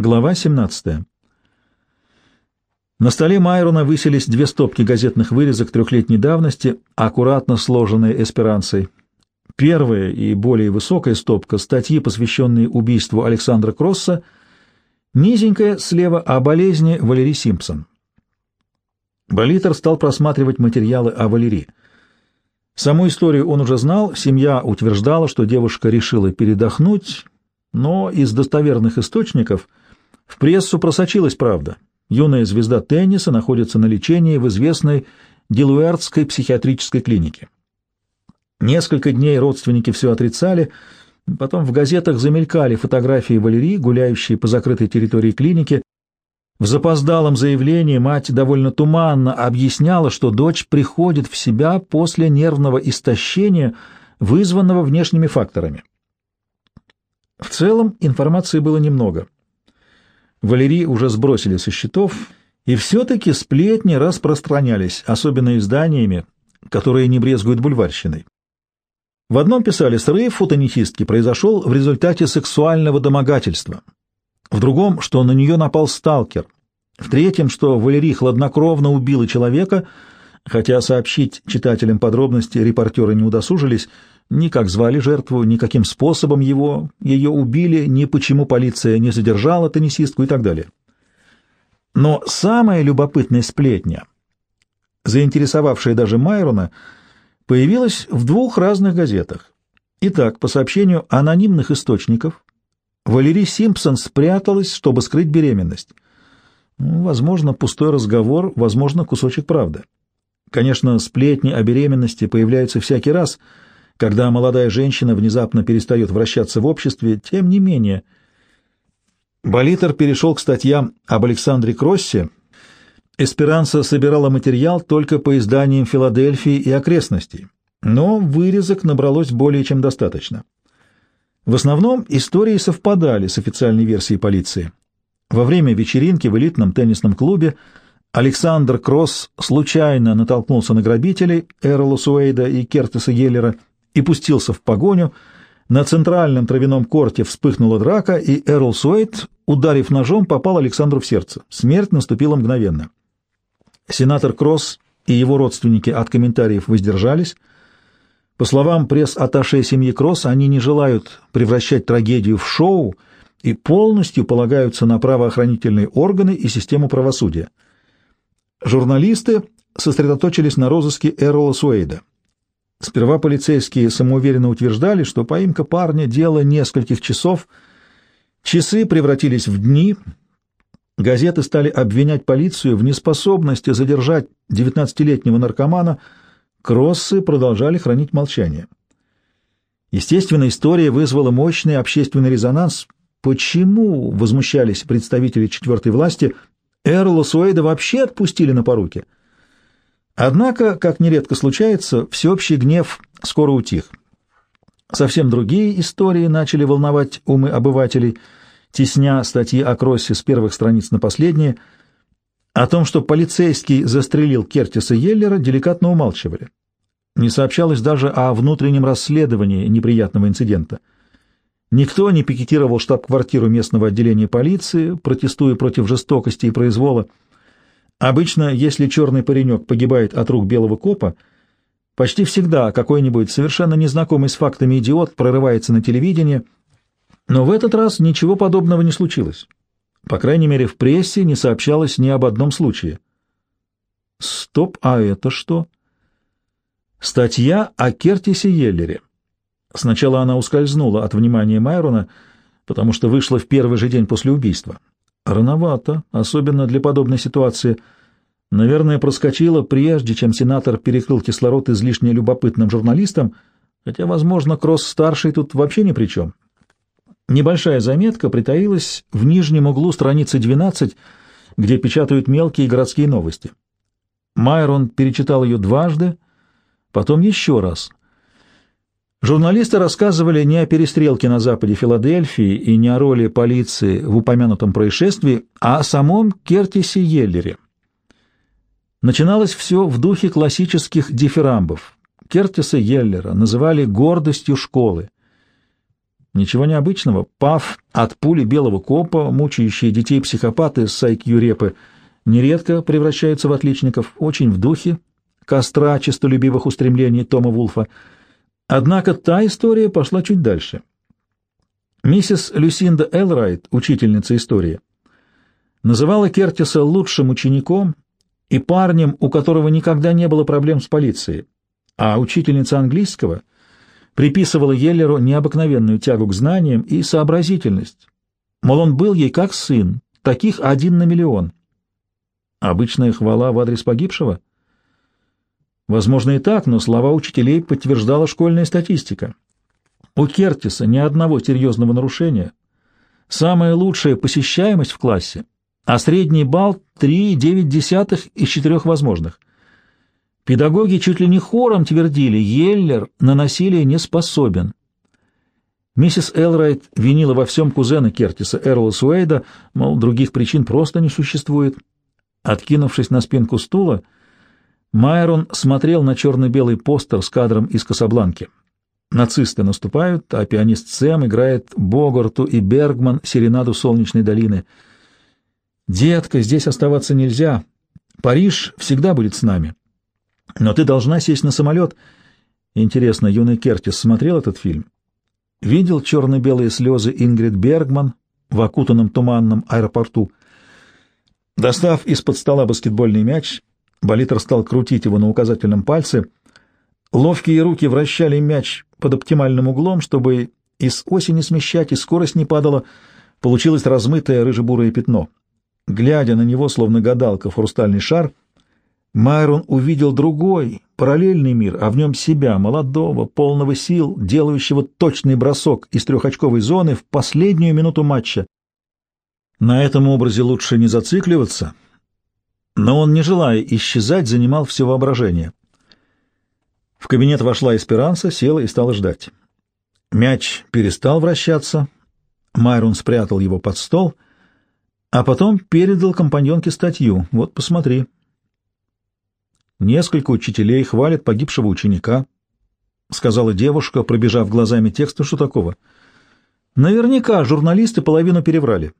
Глава 17. На столе Майрона высились две стопки газетных вырезок трехлетней давности, аккуратно сложенные эсперанцей. Первая и более высокая стопка — статьи, посвященные убийству Александра Кросса, низенькая слева о болезни Валерии Симпсон. Болитер стал просматривать материалы о Валерии. Саму историю он уже знал, семья утверждала, что девушка решила передохнуть, но из достоверных источников — в прессу просочилась правда. Юная звезда тенниса находится на лечении в известной Дилуэртской психиатрической клинике. Несколько дней родственники все отрицали, потом в газетах замелькали фотографии Валерии, гуляющие по закрытой территории клиники. В запоздалом заявлении мать довольно туманно объясняла, что дочь приходит в себя после нервного истощения, вызванного внешними факторами. В целом информации было немного. Валерий уже сбросили со счетов, и все-таки сплетни распространялись, особенно изданиями, которые не брезгуют бульварщиной. В одном писали, срыв у теннисистки произошел в результате сексуального домогательства. В другом, что на нее напал сталкер. В третьем, что Валерий хладнокровно убила человека, хотя сообщить читателям подробности репортеры не удосужились, ни как звали жертву, ни каким способом его, ее убили, ни почему полиция не задержала теннисистку и так далее. Но самая любопытная сплетня, заинтересовавшая даже Майрона, появилась в двух разных газетах. Итак, по сообщению анонимных источников, Валерий Симпсон спряталась, чтобы скрыть беременность. Ну, возможно, пустой разговор, возможно, кусочек правды. Конечно, сплетни о беременности появляются всякий раз — когда молодая женщина внезапно перестает вращаться в обществе, тем не менее. Болитер перешел к статьям об Александре Кроссе. Эсперанса собирала материал только по изданиям Филадельфии и окрестностей, но вырезок набралось более чем достаточно. В основном истории совпадали с официальной версией полиции. Во время вечеринки в элитном теннисном клубе Александр Кросс случайно натолкнулся на грабителей Эрла Суэйда и Кертиса Геллера – и пустился в погоню. На центральном травяном корте вспыхнула драка, и Эрл Суэйт, ударив ножом, попал Александру в сердце. Смерть наступила мгновенно. Сенатор Кросс и его родственники от комментариев воздержались. По словам пресс-атташе семьи Кросс, они не желают превращать трагедию в шоу и полностью полагаются на правоохранительные органы и систему правосудия. Журналисты сосредоточились на розыске Эрла Суэйда. Сперва полицейские самоуверенно утверждали, что поимка парня — дело нескольких часов. Часы превратились в дни. Газеты стали обвинять полицию в неспособности задержать 19-летнего наркомана. Кроссы продолжали хранить молчание. Естественно, история вызвала мощный общественный резонанс. Почему, возмущались представители четвертой власти, Эрла Суэйда вообще отпустили на поруки? — Однако, как нередко случается, всеобщий гнев скоро утих. Совсем другие истории начали волновать умы обывателей, тесня статьи о Кроссе с первых страниц на последние. О том, что полицейский застрелил Кертиса Йеллера, деликатно умалчивали. Не сообщалось даже о внутреннем расследовании неприятного инцидента. Никто не пикетировал штаб-квартиру местного отделения полиции, протестуя против жестокости и произвола. Обычно, если черный паренек погибает от рук белого копа, почти всегда какой-нибудь совершенно незнакомый с фактами идиот прорывается на телевидение, но в этот раз ничего подобного не случилось. По крайней мере, в прессе не сообщалось ни об одном случае. Стоп, а это что? Статья о Кертисе Йеллере. Сначала она ускользнула от внимания Майрона, потому что вышла в первый же день после убийства. Рановато, особенно для подобной ситуации. Наверное, проскочила, прежде чем сенатор перекрыл кислород излишне любопытным журналистам, хотя, возможно, Кросс-старший тут вообще ни при чем. Небольшая заметка притаилась в нижнем углу страницы 12, где печатают мелкие городские новости. Майрон перечитал ее дважды, потом еще раз. Журналисты рассказывали не о перестрелке на западе Филадельфии и не о роли полиции в упомянутом происшествии, а о самом Кертисе Йеллере. Начиналось все в духе классических дифирамбов. Кертиса Йеллера называли гордостью школы. Ничего необычного. Пав от пули белого копа, мучающие детей психопаты с Сайк-Юрепы, нередко превращаются в отличников, очень в духе костра честолюбивых устремлений Тома Вулфа. Однако та история пошла чуть дальше. Миссис Люсинда Элрайт, учительница истории, называла Кертиса лучшим учеником и парнем, у которого никогда не было проблем с полицией, а учительница английского приписывала Еллеру необыкновенную тягу к знаниям и сообразительность. Мол, он был ей как сын, таких один на миллион. Обычная хвала в адрес погибшего? Возможно и так, но слова учителей подтверждала школьная статистика. У Кертиса ни одного серьезного нарушения. Самая лучшая посещаемость в классе — а средний балл 3,9 из четырех возможных. Педагоги чуть ли не хором твердили, Еллер на насилие не способен. Миссис Элрайт винила во всем кузена Кертиса, Эрла Суэйда, мол, других причин просто не существует. Откинувшись на спинку стула, Майрон смотрел на черно-белый постер с кадром из Касабланки. Нацисты наступают, а пианист Сэм играет Богарту и Бергман серенаду Солнечной долины — «Детка, здесь оставаться нельзя. Париж всегда будет с нами. Но ты должна сесть на самолет». Интересно, юный Кертис смотрел этот фильм? Видел черно-белые слезы Ингрид Бергман в окутанном туманном аэропорту? Достав из-под стола баскетбольный мяч, Болитер стал крутить его на указательном пальце. Ловкие руки вращали мяч под оптимальным углом, чтобы из оси не смещать, и скорость не падала. Получилось размытое рыжебурое пятно. Глядя на него, словно гадалка в хрустальный шар, Майрон увидел другой, параллельный мир, а в нем себя, молодого, полного сил, делающего точный бросок из трехочковой зоны в последнюю минуту матча. На этом образе лучше не зацикливаться, но он, не желая исчезать, занимал все воображение. В кабинет вошла Эсперанса, села и стала ждать. Мяч перестал вращаться, Майрон спрятал его под стол — а потом передал компаньонке статью. Вот, посмотри. Несколько учителей хвалят погибшего ученика, — сказала девушка, пробежав глазами текст. Что такого? Наверняка журналисты половину переврали.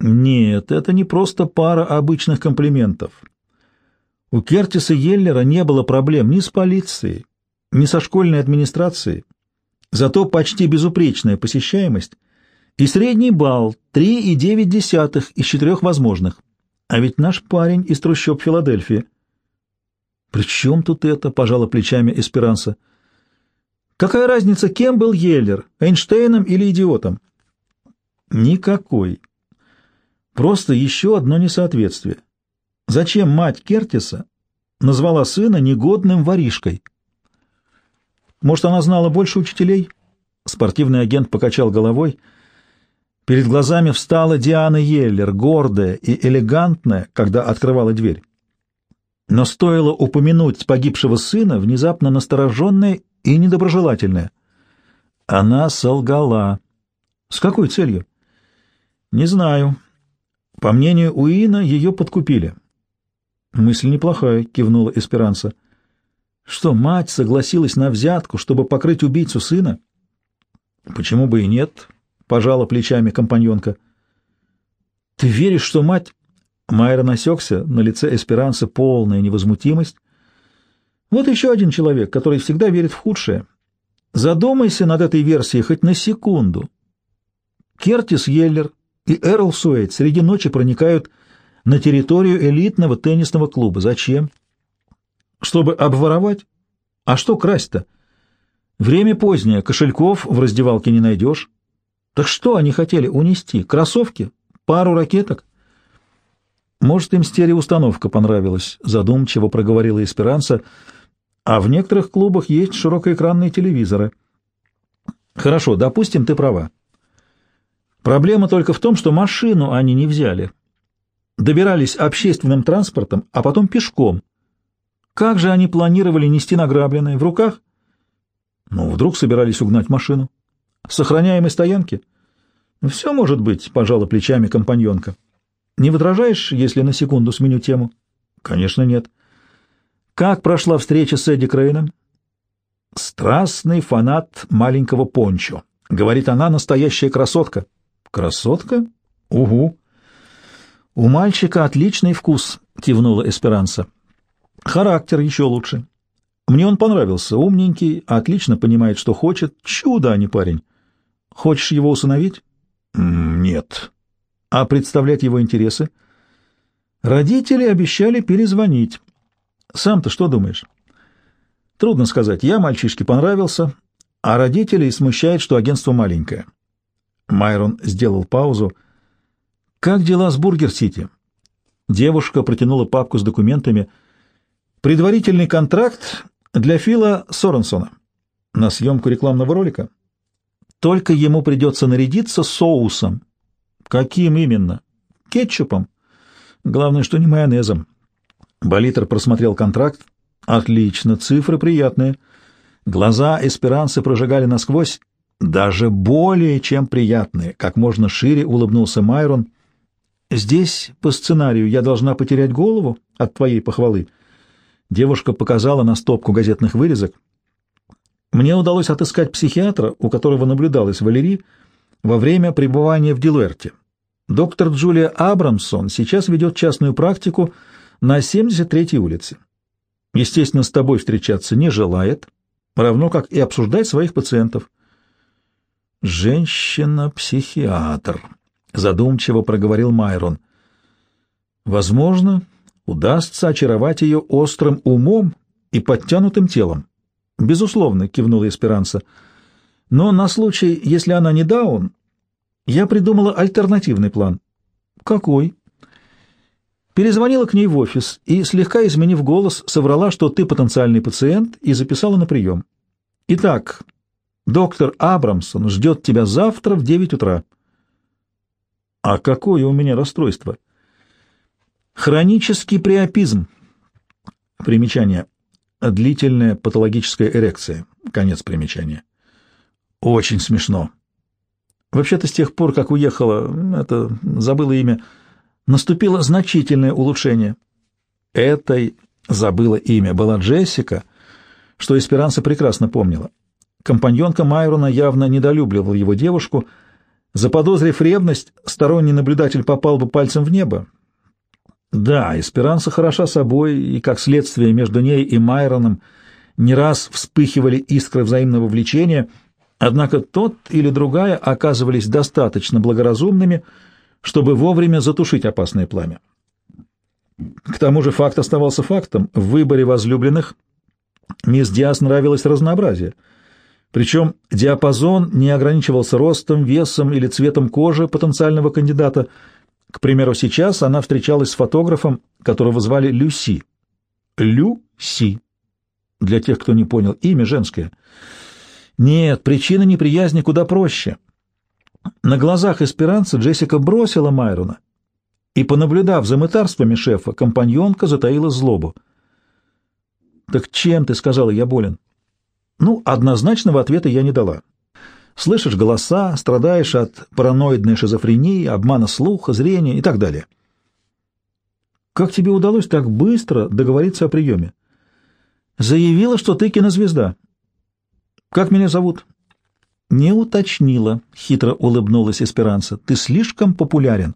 Нет, это не просто пара обычных комплиментов. У Кертиса Йеллера не было проблем ни с полицией, ни со школьной администрацией. Зато почти безупречная посещаемость — и средний балл 3,9 из четырех возможных. А ведь наш парень из трущоб Филадельфии. «При чем тут это?» — пожала плечами Эсперанса. «Какая разница, кем был Йеллер, Эйнштейном или идиотом?» «Никакой. Просто еще одно несоответствие. Зачем мать Кертиса назвала сына негодным воришкой?» «Может, она знала больше учителей?» Спортивный агент покачал головой — Перед глазами встала Диана Йеллер, гордая и элегантная, когда открывала дверь. Но стоило упомянуть погибшего сына, внезапно настороженная и недоброжелательная. Она солгала. С какой целью? Не знаю. По мнению Уина, ее подкупили. Мысль неплохая, кивнула Эсперанса. Что, мать согласилась на взятку, чтобы покрыть убийцу сына? Почему бы и нет? пожала плечами компаньонка. «Ты веришь, что мать...» Майер насекся, на лице Эсперанса полная невозмутимость. «Вот еще один человек, который всегда верит в худшее. Задумайся над этой версией хоть на секунду. Кертис Йеллер и Эрл Суэйт среди ночи проникают на территорию элитного теннисного клуба. Зачем? Чтобы обворовать? А что красть-то? Время позднее, кошельков в раздевалке не найдешь. Так что они хотели унести? Кроссовки? Пару ракеток? Может, им стереоустановка понравилась, задумчиво проговорила Эсперанса, а в некоторых клубах есть широкоэкранные телевизоры. Хорошо, допустим, ты права. Проблема только в том, что машину они не взяли. Добирались общественным транспортом, а потом пешком. Как же они планировали нести награбленное? В руках? Ну, вдруг собирались угнать машину сохраняемой стоянки? Ну, все может быть, пожала плечами компаньонка. Не возражаешь, если на секунду сменю тему? Конечно, нет. Как прошла встреча с Эдди Крейном? Страстный фанат маленького пончо. Говорит она, настоящая красотка. Красотка? Угу. У мальчика отличный вкус, кивнула Эсперанса. Характер еще лучше. Мне он понравился, умненький, отлично понимает, что хочет. Чудо, а не парень. Хочешь его усыновить? Нет. А представлять его интересы? Родители обещали перезвонить. Сам-то что думаешь? Трудно сказать. Я мальчишке понравился, а родителей смущает, что агентство маленькое. Майрон сделал паузу. «Как дела с Бургер-Сити?» Девушка протянула папку с документами. «Предварительный контракт для Фила Соренсона на съемку рекламного ролика. Только ему придется нарядиться соусом. Каким именно? Кетчупом. Главное, что не майонезом». Болитер просмотрел контракт. «Отлично, цифры приятные». Глаза эсперанцы прожигали насквозь, даже более чем приятные, как можно шире улыбнулся Майрон. «Здесь, по сценарию, я должна потерять голову от твоей похвалы». Девушка показала на стопку газетных вырезок. «Мне удалось отыскать психиатра, у которого наблюдалась Валерий во время пребывания в Дилуэрте. Доктор Джулия Абрамсон сейчас ведет частную практику на 73-й улице. Естественно, с тобой встречаться не желает, равно как и обсуждать своих пациентов. «Женщина-психиатр», — задумчиво проговорил Майрон. «Возможно, удастся очаровать ее острым умом и подтянутым телом». «Безусловно», — кивнула Эсперанса. «Но на случай, если она не даун, я придумала альтернативный план». «Какой?» Перезвонила к ней в офис и, слегка изменив голос, соврала, что ты потенциальный пациент, и записала на прием. Итак, доктор Абрамсон ждет тебя завтра в девять утра. А какое у меня расстройство? Хронический приопизм. Примечание. Длительная патологическая эрекция. Конец примечания. Очень смешно. Вообще-то с тех пор, как уехала, это, забыла имя, наступило значительное улучшение. Этой забыла имя была Джессика, что Эсперанса прекрасно помнила. Компаньонка Майрона явно недолюбливал его девушку. Заподозрив ревность, сторонний наблюдатель попал бы пальцем в небо. Да, Эсперанса хороша собой, и, как следствие, между ней и Майроном не раз вспыхивали искры взаимного влечения, однако тот или другая оказывались достаточно благоразумными, чтобы вовремя затушить опасное пламя. К тому же факт оставался фактом. В выборе возлюбленных мисс Диас нравилось разнообразие. Причем диапазон не ограничивался ростом, весом или цветом кожи потенциального кандидата. К примеру, сейчас она встречалась с фотографом, которого звали Люси. Люси. Для тех, кто не понял, имя женское. Нет, причина неприязни куда проще — на глазах эсперанца Джессика бросила Майрона, и, понаблюдав за мытарствами шефа, компаньонка затаила злобу. «Так чем ты?» — сказала, — «я болен». Ну, однозначного ответа я не дала. Слышишь голоса, страдаешь от параноидной шизофрении, обмана слуха, зрения и так далее. Как тебе удалось так быстро договориться о приеме? Заявила, что ты кинозвезда. Как меня зовут? «Не уточнила», — хитро улыбнулась Эсперанца. «Ты слишком популярен».